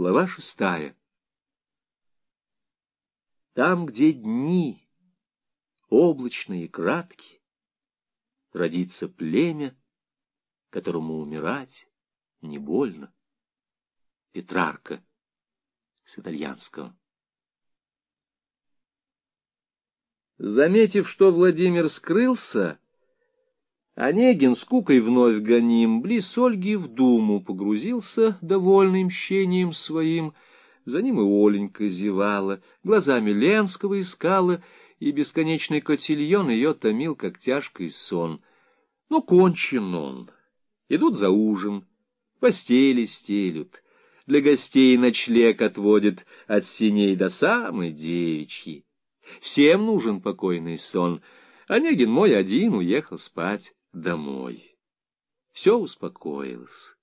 Глава шестая. Там, где дни облачные и краткие, родится племя, которому умирать не больно. Петрарка с итальянского. Заметив, что Владимир скрылся, Онегин, скукой вновь гоним, близ Ольги в думу погрузился, довольным мщением своим. За ним и Оленька зевала, глазами Ленского искала, и бесконечный котельон ее томил, как тяжкий сон. Ну, кончен он. Идут за ужин, постели стелют, для гостей ночлег отводит от синей до самой девичьи. Всем нужен покойный сон. Онегин мой один уехал спать домой. Все успокоилось.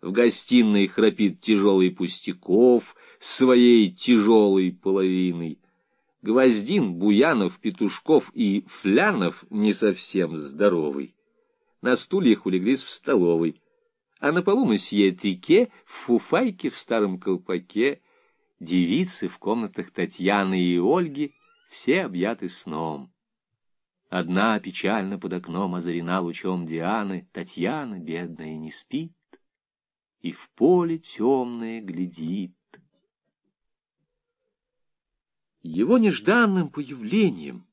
В гостиной храпит тяжелый Пустяков своей тяжелой половиной. Гвоздин, Буянов, Петушков и Флянов не совсем здоровый. На стульях улеглись в столовой, а на полу месье Трике в фуфайке в старом колпаке, девицы в комнатах Татьяны и Ольги, все объяты сном. Одна печально под окном озарена лучом Дианы, Татьяна, бедная, не спит, и в поле темное глядит. Его нежданным появлением,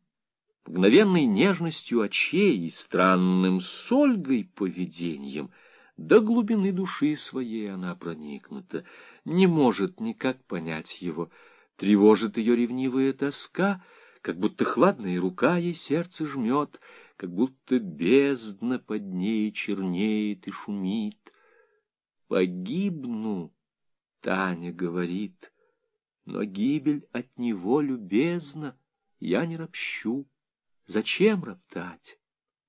мгновенной нежностью очей и странным с Ольгой поведением до глубины души своей она проникнута, не может никак понять его, тревожит ее ревнивая тоска — как будто хладная рука ей сердце жмет, как будто бездна под ней чернеет и шумит. Погибну, Таня говорит, но гибель от него любезна, я не ропщу. Зачем роптать?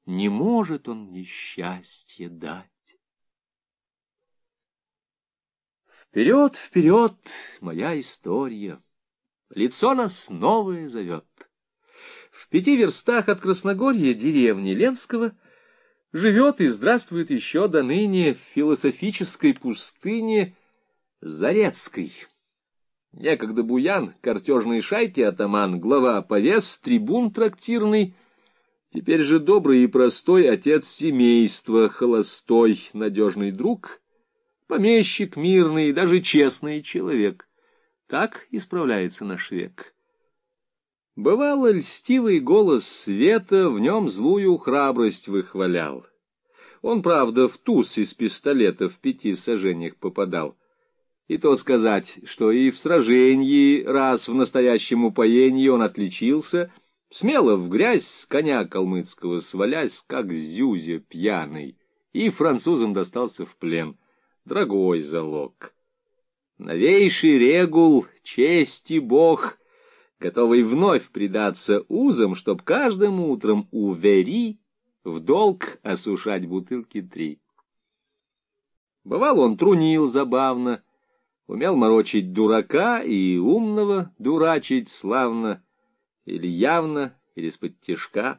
Не может он мне счастье дать. Вперед, вперед, моя история! Лицо нас новое зовет. В пяти верстах от Красногорья деревни Ленского живет и здравствует еще до ныне в философической пустыне Зарецкой. Некогда буян, картежной шайки атаман, глава повес, трибун трактирный, теперь же добрый и простой отец семейства, холостой, надежный друг, помещик мирный, даже честный человек. Так исправляется наш век. Бывало, льстивый голос света в нем злую храбрость выхвалял. Он, правда, в туз из пистолета в пяти сажениях попадал. И то сказать, что и в сражении, раз в настоящем упоении он отличился, смело в грязь с коня калмыцкого свалясь, как зюзя пьяный, и французам достался в плен. Дорогой залог. Новейший регул, честь и бог — готовый вновь предаться узам, чтоб каждым утром у Вери в долг осушать бутылки три. Бывал он трунил забавно, умел морочить дурака и умного дурачить славно, или явно, или с-под тяжка.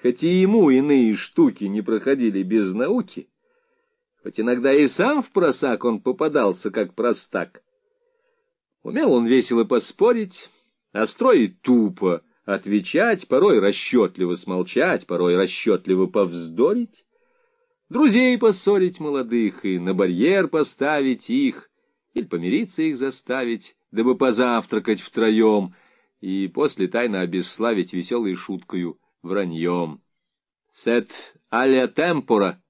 Хоть и ему иные штуки не проходили без науки, хоть иногда и сам в просак он попадался, как простак. Умел он весело поспорить, Остро и тупо отвечать, порой расчетливо смолчать, порой расчетливо повздорить, друзей поссорить молодых и на барьер поставить их, или помириться их заставить, дабы позавтракать втроем, и после тайно обесславить веселой шуткою враньем. Сет аля темпора.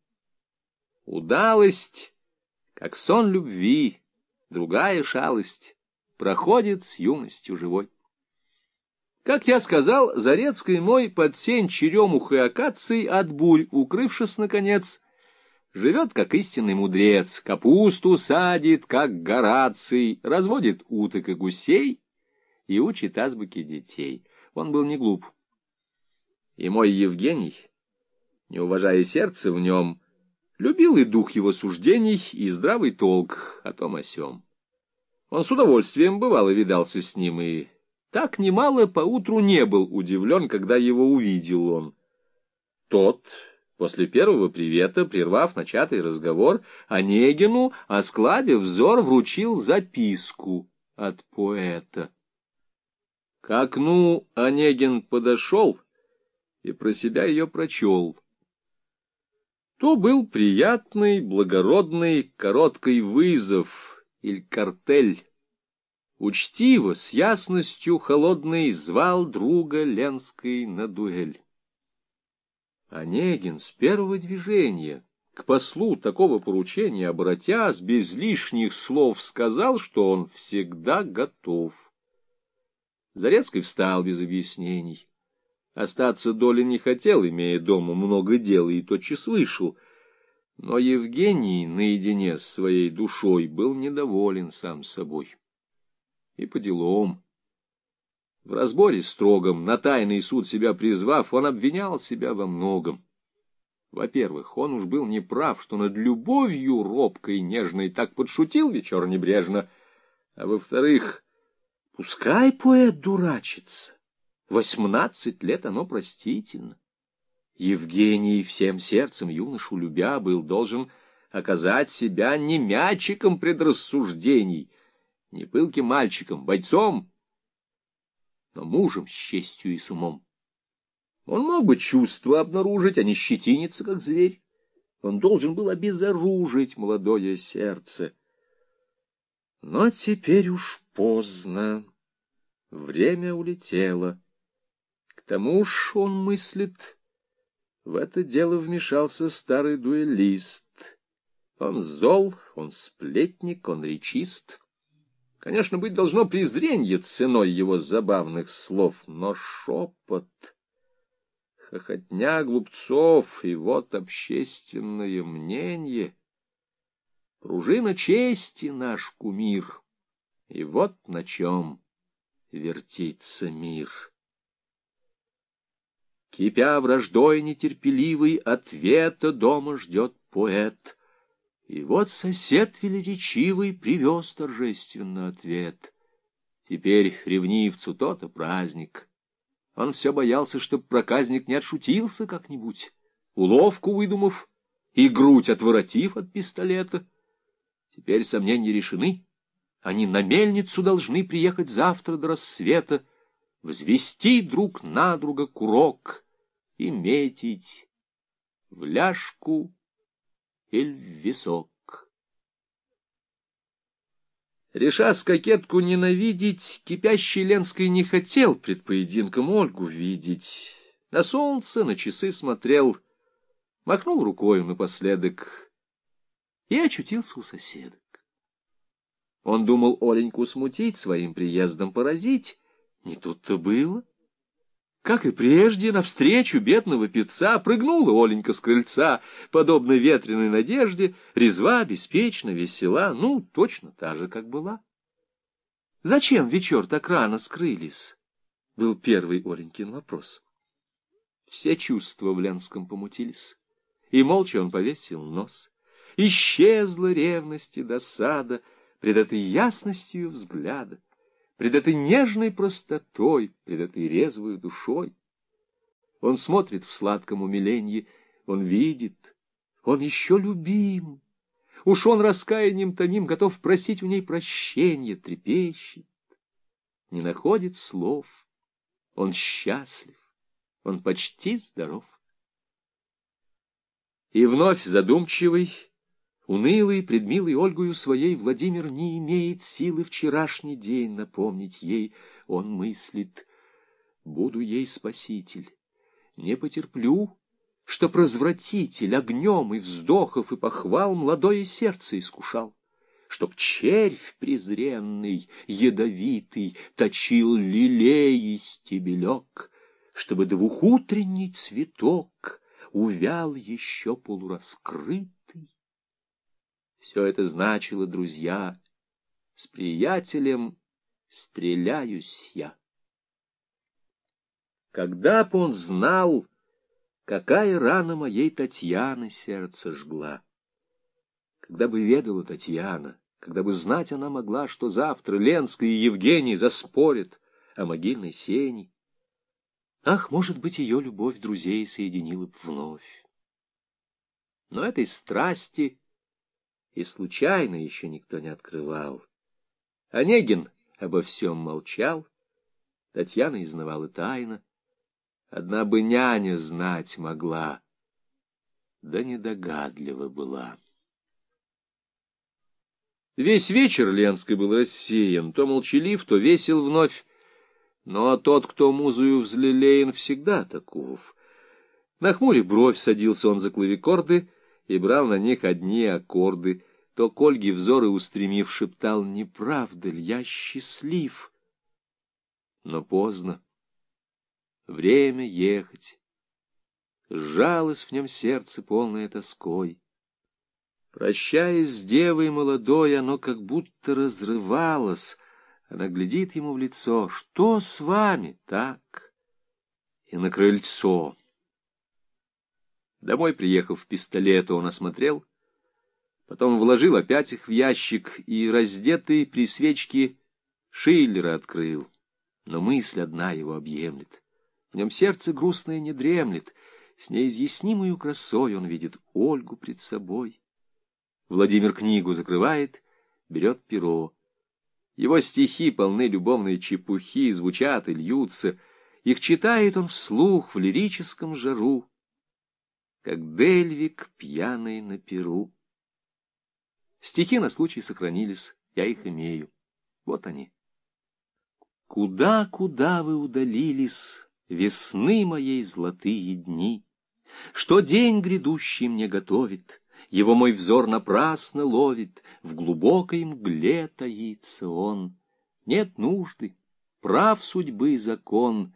Удалость, как сон любви, другая шалость, проходит с юностью живой. Как я сказал, Зарецкий мой под сень черемух и акаций от бурь, укрывшись, наконец, живет, как истинный мудрец, капусту садит, как Гораций, разводит уток и гусей и учит азбуке детей. Он был не глуп. И мой Евгений, не уважая сердце в нем, любил и дух его суждений, и здравый толк о том о сём. Он с удовольствием бывало видался с ним и так немало поутру не был удивлен, когда его увидел он. Тот После первого привета, прервав начатый разговор, Онегину, осклабив взор, вручил записку от поэта. К окну Онегин подошел и про себя ее прочел. То был приятный, благородный, короткий вызов или картель. Учтиво, с ясностью холодной, звал друга Ленской на дуэль. Онегин с первого движения к послу такого поручения обратясь, без лишних слов сказал, что он всегда готов. Зарецкий встал без объяснений. Остаться Доля не хотел, имея дома много дел, и тотчас вышел. Но Евгений наедине с своей душой был недоволен сам собой. И по делам. В разборе строгом, на тайный суд себя призвав, он обвинял себя во многом. Во-первых, он уж был неправ, что над любовью робкой и нежной так подшутил вечер небрежно. А во-вторых, пускай поэт дурачится. Восемнадцать лет оно простительно. Евгений всем сердцем юношу любя был должен оказать себя не мячиком предрассуждений, не пылким мальчиком, бойцом, но мужем с честью и с умом. Он мог бы чувства обнаружить, а не щетиниться, как зверь. Он должен был обезоружить молодое сердце. Но теперь уж поздно. Время улетело. К тому ж он мыслит, в это дело вмешался старый дуэлист. Он зол, он сплетник, он речист. Конечно, быть должно презренье ценой его забавных слов, но шепот, хохотня глупцов, и вот общественное мнение. Пружина чести наш кумир, и вот на чем вертится мир. Кипя враждой нетерпеливый, ответа дома ждет поэт — и вот сосед велеречивый привез торжественно ответ. Теперь ревнивцу то-то праздник. Он все боялся, чтоб проказник не отшутился как-нибудь, уловку выдумав и грудь отворотив от пистолета. Теперь сомнения решены. Они на мельницу должны приехать завтра до рассвета, взвести друг на друга курок и метить в ляжку или в висок. Решась кокетку ненавидеть, кипящий Ленской не хотел пред поединком Ольгу видеть. На солнце, на часы смотрел, махнул рукой напоследок и очутился у соседок. Он думал Оленьку смутить, своим приездом поразить. Не тут-то было. Как и прежде, навстречу бедного певца прыгнула Оленька с крыльца, подобно ветреной надежде, резва, беспечно, весела, ну, точно та же, как была. «Зачем вечер так рано скрылись?» — был первый Оленькин вопрос. Все чувства в Ленском помутились, и молча он повесил нос. Исчезла ревность и досада пред этой ясностью взгляда пред этой нежной простотой, пред этой резвой душой. Он смотрит в сладком умиленье, он видит, он еще любим. Уж он раскаянием томим готов просить у ней прощения, трепещет, не находит слов. Он счастлив, он почти здоров. И вновь задумчивый, Унылый, предмилый Ольгою своей, Владимир не имеет силы вчерашний день напомнить ей. Он мыслит, буду ей спаситель, не потерплю, Чтоб развратитель огнем и вздохов и похвал Молодое сердце искушал, Чтоб червь презренный, ядовитый, Точил лилей и стебелек, Чтобы двухутренний цветок Увял еще полураскрыт, все это значило, друзья, с приятелем стреляюсь я. Когда б он знал, какая рана моей Татьяны сердце жгла, когда бы ведала Татьяна, когда бы знать она могла, что завтра Ленская и Евгений заспорят о могильной сене, ах, может быть, ее любовь друзей соединила б вновь. Но этой страсти и случайно еще никто не открывал. Онегин обо всем молчал, Татьяна изнавала тайно. Одна бы няня знать могла, да недогадлива была. Весь вечер Ленский был рассеян, то молчалив, то весел вновь, но тот, кто музою взлелеен, всегда таков. На хмуре бровь садился он за клавикорды и брал на них одни аккорды, то к Ольге взоры устремив, шептал, «Не ли, я счастлив?» Но поздно. Время ехать. Сжалось в нем сердце, полное тоской. Прощаясь с девой молодой, оно как будто разрывалось. Она глядит ему в лицо. «Что с вами так?» И на крыльцо. Домой, приехав в пистолет, он осмотрел, потом вложил опять их в ящик и, раздетый при свечке, Шиллера открыл. Но мысль одна его объемлет. В нем сердце грустное не дремлет. С неизъяснимою красой он видит Ольгу пред собой. Владимир книгу закрывает, берет перо. Его стихи полны любовной чепухи, звучат и льются. Их читает он вслух в лирическом жару, как Дельвик пьяный на перу. Стихи на случай сохранились, я их имею. Вот они. Куда, куда вы удалились, весны моей золотые дни? Что день грядущий мне готовит? Его мой взор напрасно ловит, В глубокой мгле таится он. Нет нужды, прав судьбы закон.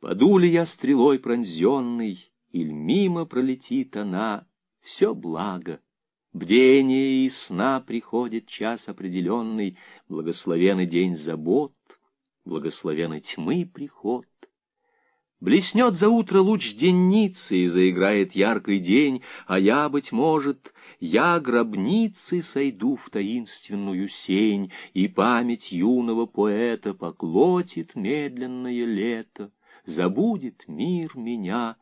Паду ли я стрелой пронзенный, Иль мимо пролетит она, Все благо. Бдение и сна приходит час определенный, Благословенный день забот, Благословенный тьмы приход. Блеснет за утро луч денницы, и заиграет яркий день, а я, быть может, я гробницы сойду в таинственную сень, и память юного поэта поклотит медленное лето, забудет мир меня.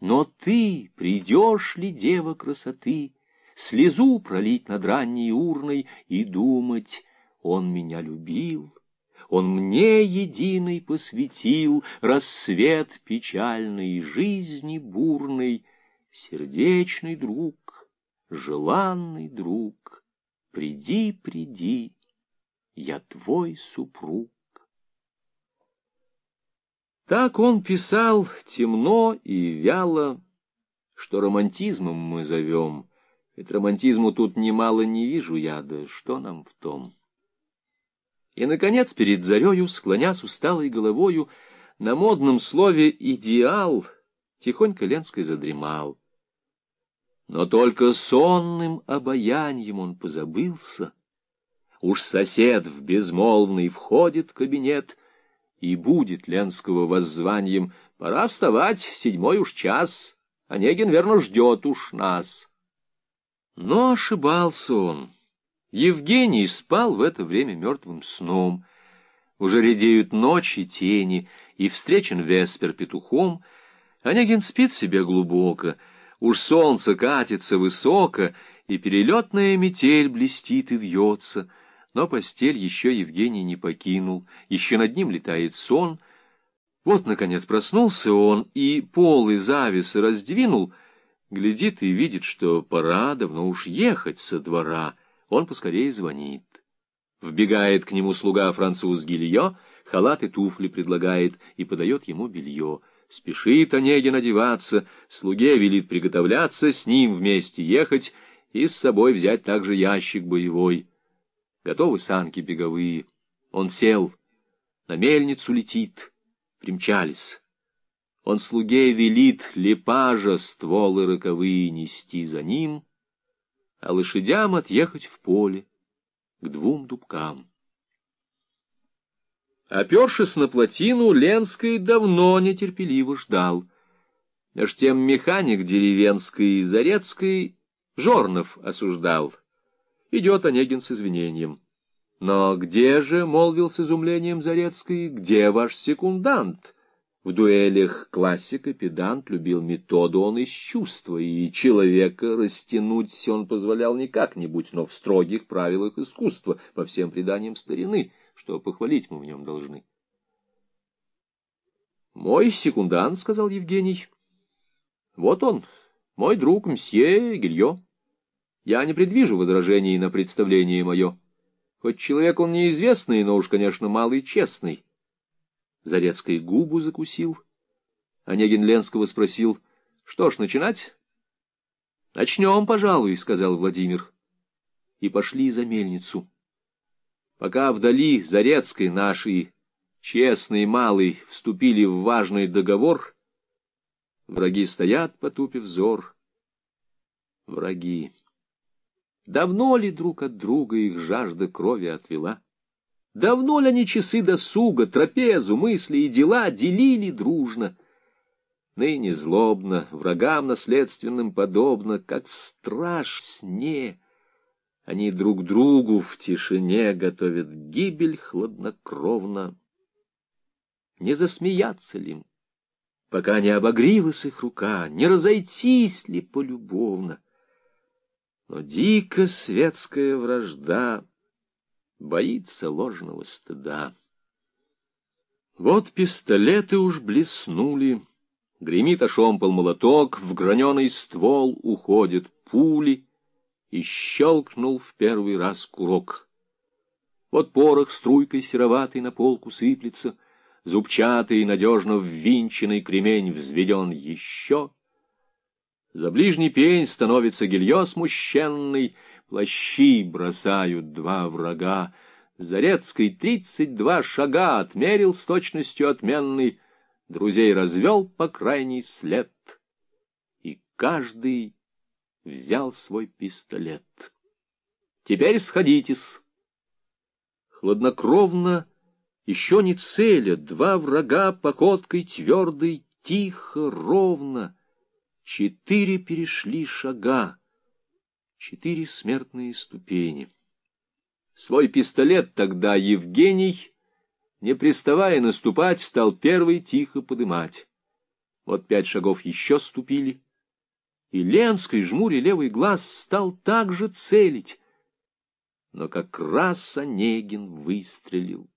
Но ты придешь ли, дева красоты, слезу пролить над ранней урной и думать, он меня любил? Он мне единый посвятил рассвет печальной жизни бурной, сердечный друг, желанный друг, приди, приди, я твой супруг. Так он писал темно и вяло, что романтизмом мы зовем. Ведь романтизму тут немало не вижу я, да что нам в том? И, наконец, перед зарею, склонясь усталой головою, на модном слове «идеал» тихонько Ленской задремал. Но только сонным обаянием он позабылся. Уж сосед в безмолвный входит в кабинет, и будет Ленского воззванием «Пора вставать, седьмой уж час, Онегин верно ждет уж нас». Но ошибался он. Евгений спал в это время мертвым сном. Уже редеют ночи, тени, и встречен Веспер петухом. Онегин спит себе глубоко, уж солнце катится высоко, и перелетная метель блестит и вьется. Но постель еще Евгений не покинул, еще над ним летает сон. Вот, наконец, проснулся он, и полы завесы раздвинул, глядит и видит, что пора давно уж ехать со двора — он поскорее звонит. Вбегает к нему слуга француз Гильо, халат и туфли предлагает и подает ему белье. Спешит Онегин одеваться, слуге велит приготовляться, с ним вместе ехать и с собой взять также ящик боевой. Готовы санки беговые. Он сел, на мельницу летит, примчались. Он слуге велит лепажа стволы роковые нести за ним — а лошадям отъехать в поле к двум дубкам. Опершись на плотину, Ленский давно нетерпеливо ждал. Меж тем механик деревенской и Зарецкой Жорнов осуждал. Идет Онегин с извинением. «Но где же, — молвил с изумлением Зарецкий, — где ваш секундант? В дуэлях классика педант любил методу он из чувства, и человека растянуть он позволял не как-нибудь, но в строгих правилах искусства, по всем преданиям старины, что похвалить мы в нем должны. «Мой секундант», — сказал Евгений. «Вот он, мой друг мсье Гильо. Я не предвижу возражений на представление мое. Хоть человек он неизвестный, но уж, конечно, малый честный». Зарецкой губу закусил. Онегин Ленского спросил, что ж, начинать? — Начнем, пожалуй, — сказал Владимир. И пошли за мельницу. Пока вдали Зарецкой наши, честный малый, вступили в важный договор, враги стоят, потупив взор. Враги. Давно ли друг от друга их жажда крови отвела? Давно ли они часы досуга, трапезу, мысли и дела делили дружно? Ныне злобно, врагам наследственным подобно, как в страж сне. Они друг другу в тишине готовят гибель хладнокровно. Не засмеяться ли им, пока не обогрилась их рука, не разойтись ли полюбовно? Но дико светская вражда — боится ложного стыда. Вот пистолеты уж блеснули, гремит ошомпал молоток, в граненый ствол уходят пули, и щелкнул в первый раз курок. Вот порох струйкой сероватой на полку сыплется, зубчатый, надежно ввинченный кремень взведен еще. За ближний пень становится гильё смущенный — Плащи бросают два врага. Зарецкий тридцать два шага отмерил с точностью отменной, Друзей развел по крайний след, и каждый взял свой пистолет. Теперь сходитесь. Хладнокровно, еще не целя, два врага походкой твердой, тихо, ровно, четыре перешли шага четыре смертные ступени. Свой пистолет тогда Евгений, не приставая наступать, стал первый тихо подымать. Вот пять шагов еще ступили, и Ленской, жмуря левый глаз, стал также целить. Но как раз Онегин выстрелил.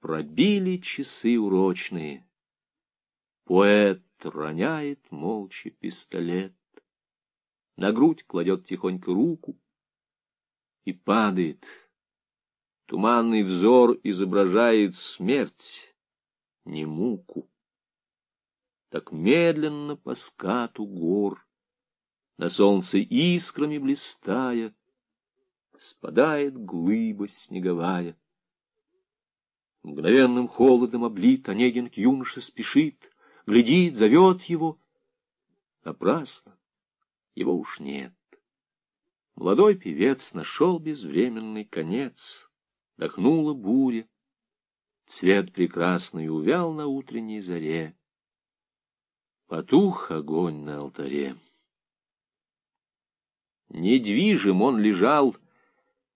Пробили часы урочные. Поэт роняет молча пистолет на грудь кладет тихонько руку и падает. Туманный взор изображает смерть, не муку. Так медленно по скату гор, на солнце искрами блистая, спадает глыба снеговая. Мгновенным холодом облит Онегин к юноше спешит, глядит, зовет его. Напрасно его уж нет. Молодой певец нашел безвременный конец, дохнула буря, цвет прекрасный увял на утренней заре, потух огонь на алтаре. Недвижим он лежал,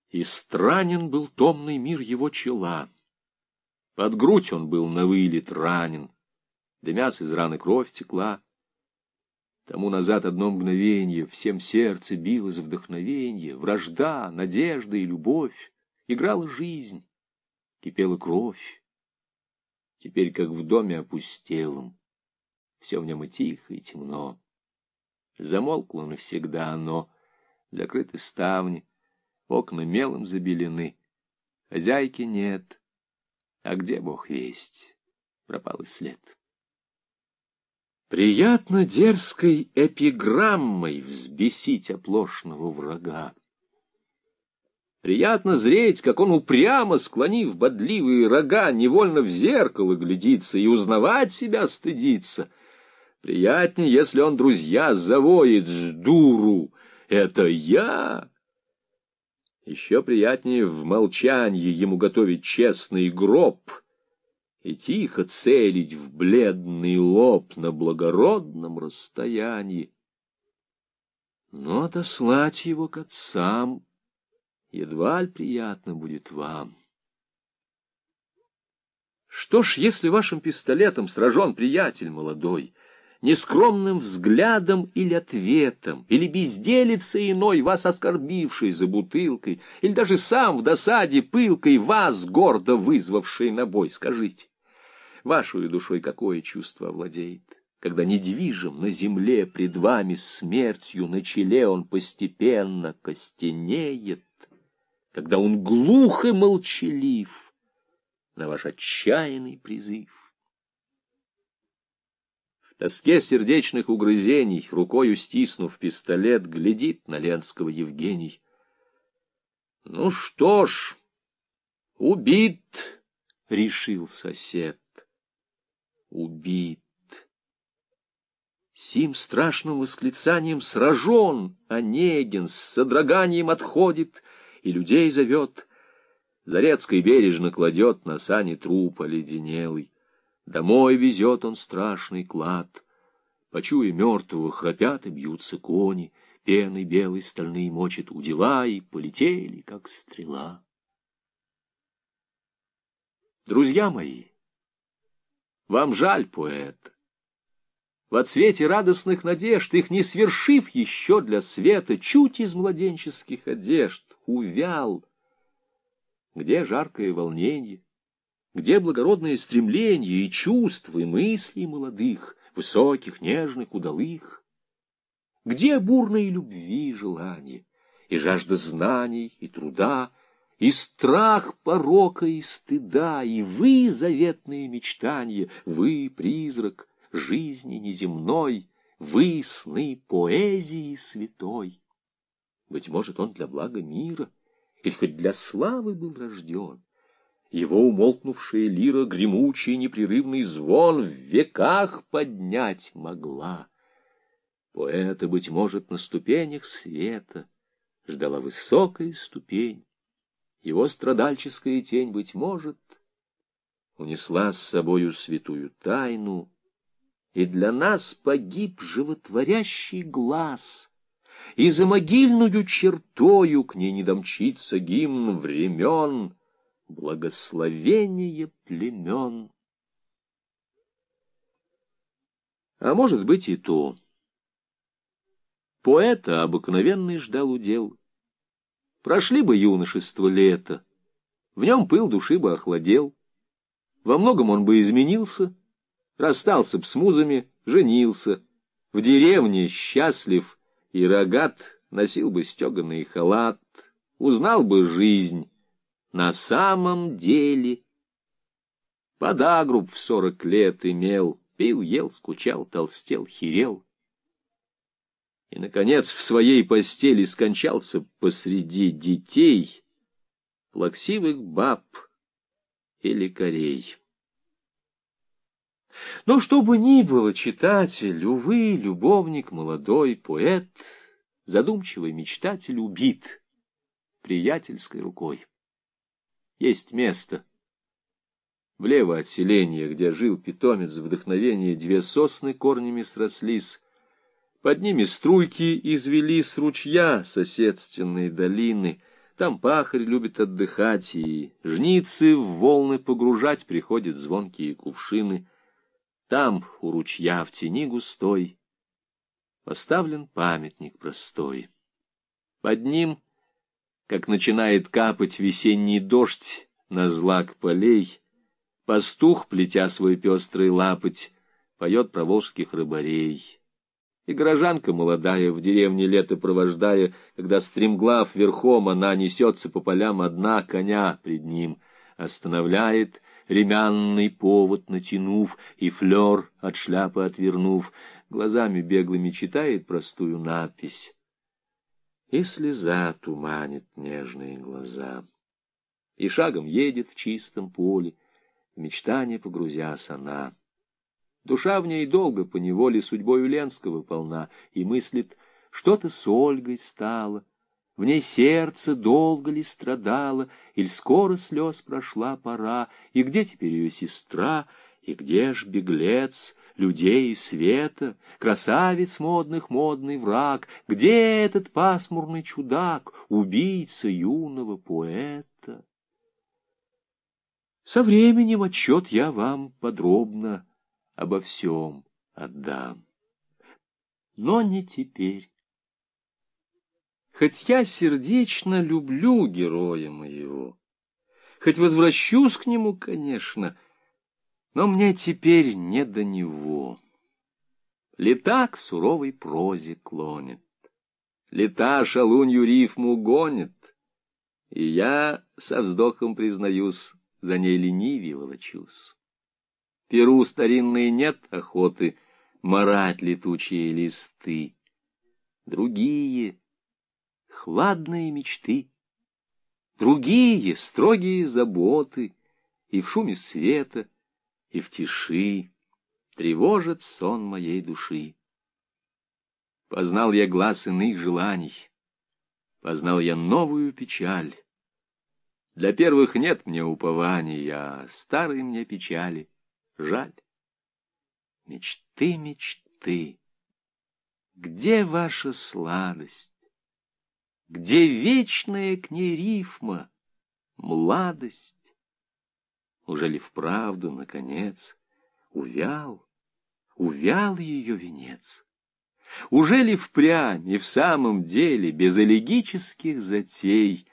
и странен был томный мир его чела. Под грудь он был на вылет ранен, дымясь из раны кровь текла. Тому назад одно мгновенье всем сердце билось вдохновенье, вражда, надежда и любовь. Играла жизнь, кипела кровь. Теперь, как в доме опустелом, все в нем и тихо, и темно. Замолкло навсегда оно, закрыты ставни, окна мелом забелены. Хозяйки нет, а где Бог весть? Пропал и след. Приятно дерзкой эпиграммой взбесить оплошного врага. Приятно зреть, как он упрямо, склонив бодливые рога, невольно в зеркало глядится и узнавать себя стыдится. Приятнее, если он, друзья, завоет с дуру. Это я! Еще приятнее в молчании ему готовить честный гроб — и тихо целить в бледный лоб на благородном расстоянии. Но отослать его к отцам едва ли приятно будет вам. Что ж, если вашим пистолетом сражен приятель молодой, нескромным взглядом или ответом, или безделицей иной, вас оскорбивший за бутылкой, или даже сам в досаде пылкой вас, гордо вызвавший на бой, скажите, вашей душой какое чувство владеет? когда недвижим на земле пред вами смертью на челе он постепенно костенеет, когда он глух и молчалив на ваш отчаянный призыв. В тоске сердечных угрызений, рукою стиснув пистолет, глядит на Ленского Евгений. Ну что ж, убит, решил сосед, убит. Сим страшным восклицанием сражен Онегин, с содроганием отходит и людей зовет. Зарецкой бережно кладет на сани труп оледенелый. Домой везет он страшный клад. Почуя мертвого, храпят и бьются кони, Пеной белой стальные мочит удила, И полетели, как стрела. Друзья мои, вам жаль поэта. В цвете радостных надежд, их не свершив еще для света, чуть из младенческих одежд, увял. Где жаркое волнение, где благородное стремление и чувства, и мысли молодых, высоких, нежных, удалых? Где бурные любви и желания, и жажда знаний, и труда, и страх порока и стыда, и вы, заветные мечтания, вы, призрак, жизни неземной, вы сны поэзии святой. Быть может, он для блага мира, или хоть для славы был рожден. Его умолкнувшая лира гремучий непрерывный звон в веках поднять могла. Поэта, быть может, на ступенях света ждала высокая ступень. Его страдальческая тень, быть может, унесла с собою святую тайну и для нас погиб животворящий глаз, и за могильную чертою к ней не домчится гимн времен, благословение племен. А может быть и то. Поэта обыкновенный ждал удел. Прошли бы юношество лето, в нем пыл души бы охладел, во многом он бы изменился — расстался б с музами, женился, в деревне счастлив и рогат, носил бы стеганый халат, узнал бы жизнь на самом деле. Подагруб в сорок лет имел, пил, ел, скучал, толстел, херел. И, наконец, в своей постели скончался посреди детей, плаксивых баб и лекарей. Но что бы ни было, читатель, увы, любовник, молодой поэт, задумчивый мечтатель убит приятельской рукой. Есть место. Влево от селения, где жил питомец вдохновения, две сосны корнями срослись. Под ними струйки извели с ручья соседственные долины. Там пахарь любит отдыхать, и жницы в волны погружать приходят звонкие кувшины. Там, у ручья в тени густой, поставлен памятник простой. Под ним, как начинает капать весенний дождь на злак полей, пастух, плетя свой пестрый лапоть, поет про волжских рыбарей. И горожанка молодая, в деревне лето провождая, когда стремглав верхом она несется по полям одна, коня пред ним останавливает — ремянный повод натянув и флер от шляпы отвернув, глазами беглыми читает простую надпись. И слеза туманит нежные глаза. И шагом едет в чистом поле, в мечтание погрузясь она. Душа в ней долго по неволе судьбою Ленского полна, и мыслит, что-то с Ольгой стало, в ней сердце долго ли страдало, Иль скоро слез прошла пора, И где теперь ее сестра, И где ж беглец людей и света, Красавец модных модный враг, Где этот пасмурный чудак, Убийца юного поэта? Со временем отчет я вам подробно обо всем отдам. Но не теперь. Хоть я сердечно люблю героя моего, хоть возвращусь к нему, конечно, но мне теперь не до него. Лета к суровой прозе клонит, лета шалунью рифму гонит, и я со вздохом признаюсь, за ней ленивее волочусь. Перу старинной нет охоты марать летучие листы. Другие — хладные мечты, другие — строгие заботы, и в шуме света, и в тиши тревожит сон моей души. Познал я глаз иных желаний, познал я новую печаль. Для первых нет мне упования, а старой мне печали жаль. Мечты, мечты, где ваша сладость? Где вечная к ней рифма, младость? Уже ли вправду, наконец, увял, увял ее венец? Уже ли впрямь и в самом деле, без элегических затей,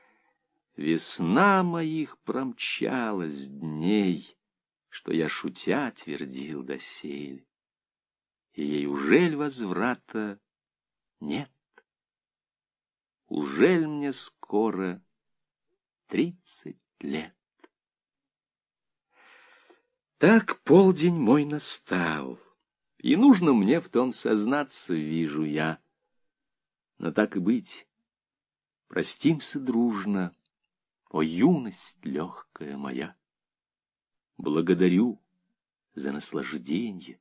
Весна моих промчалась дней, Что я, шутя, твердил досель, И ей ужель возврата нет? Ужель мне скоро тридцать лет? Так полдень мой настал, и нужно мне в том сознаться, вижу я. Но так и быть, простимся дружно, о, юность легкая моя! Благодарю за наслаждение,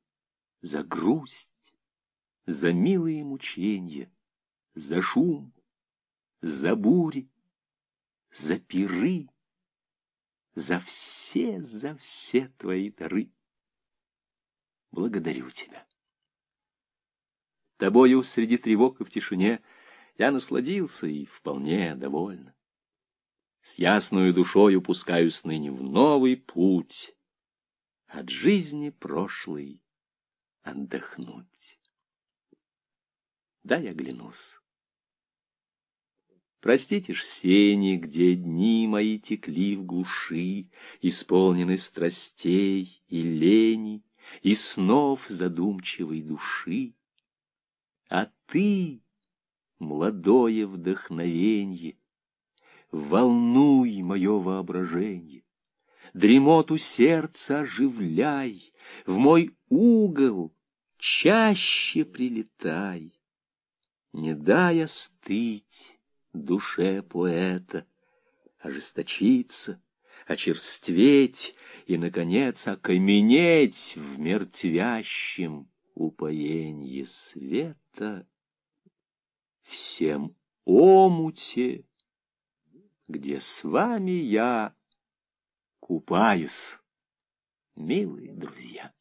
за грусть, за милые мучения, за шум, за бури, за пиры, за все, за все твои дары. Благодарю тебя. Тобою среди тревог и в тишине я насладился и вполне довольна. С ясною душою пускаюсь ныне в новый путь, От жизни прошлой отдохнуть. Да, я глянусь. Простите ж сени, где дни мои текли в глуши, Исполнены страстей и лени, И снов задумчивой души. А ты, молодое вдохновенье, волнуй мое воображение. Дремоту сердца оживляй, в мой угол чаще прилетай. Не дай остыть душе поэта, ожесточиться, очерстветь и, наконец, окаменеть в мертвящем упоенье света. Всем омуте где с вами я купаюсь, милые друзья.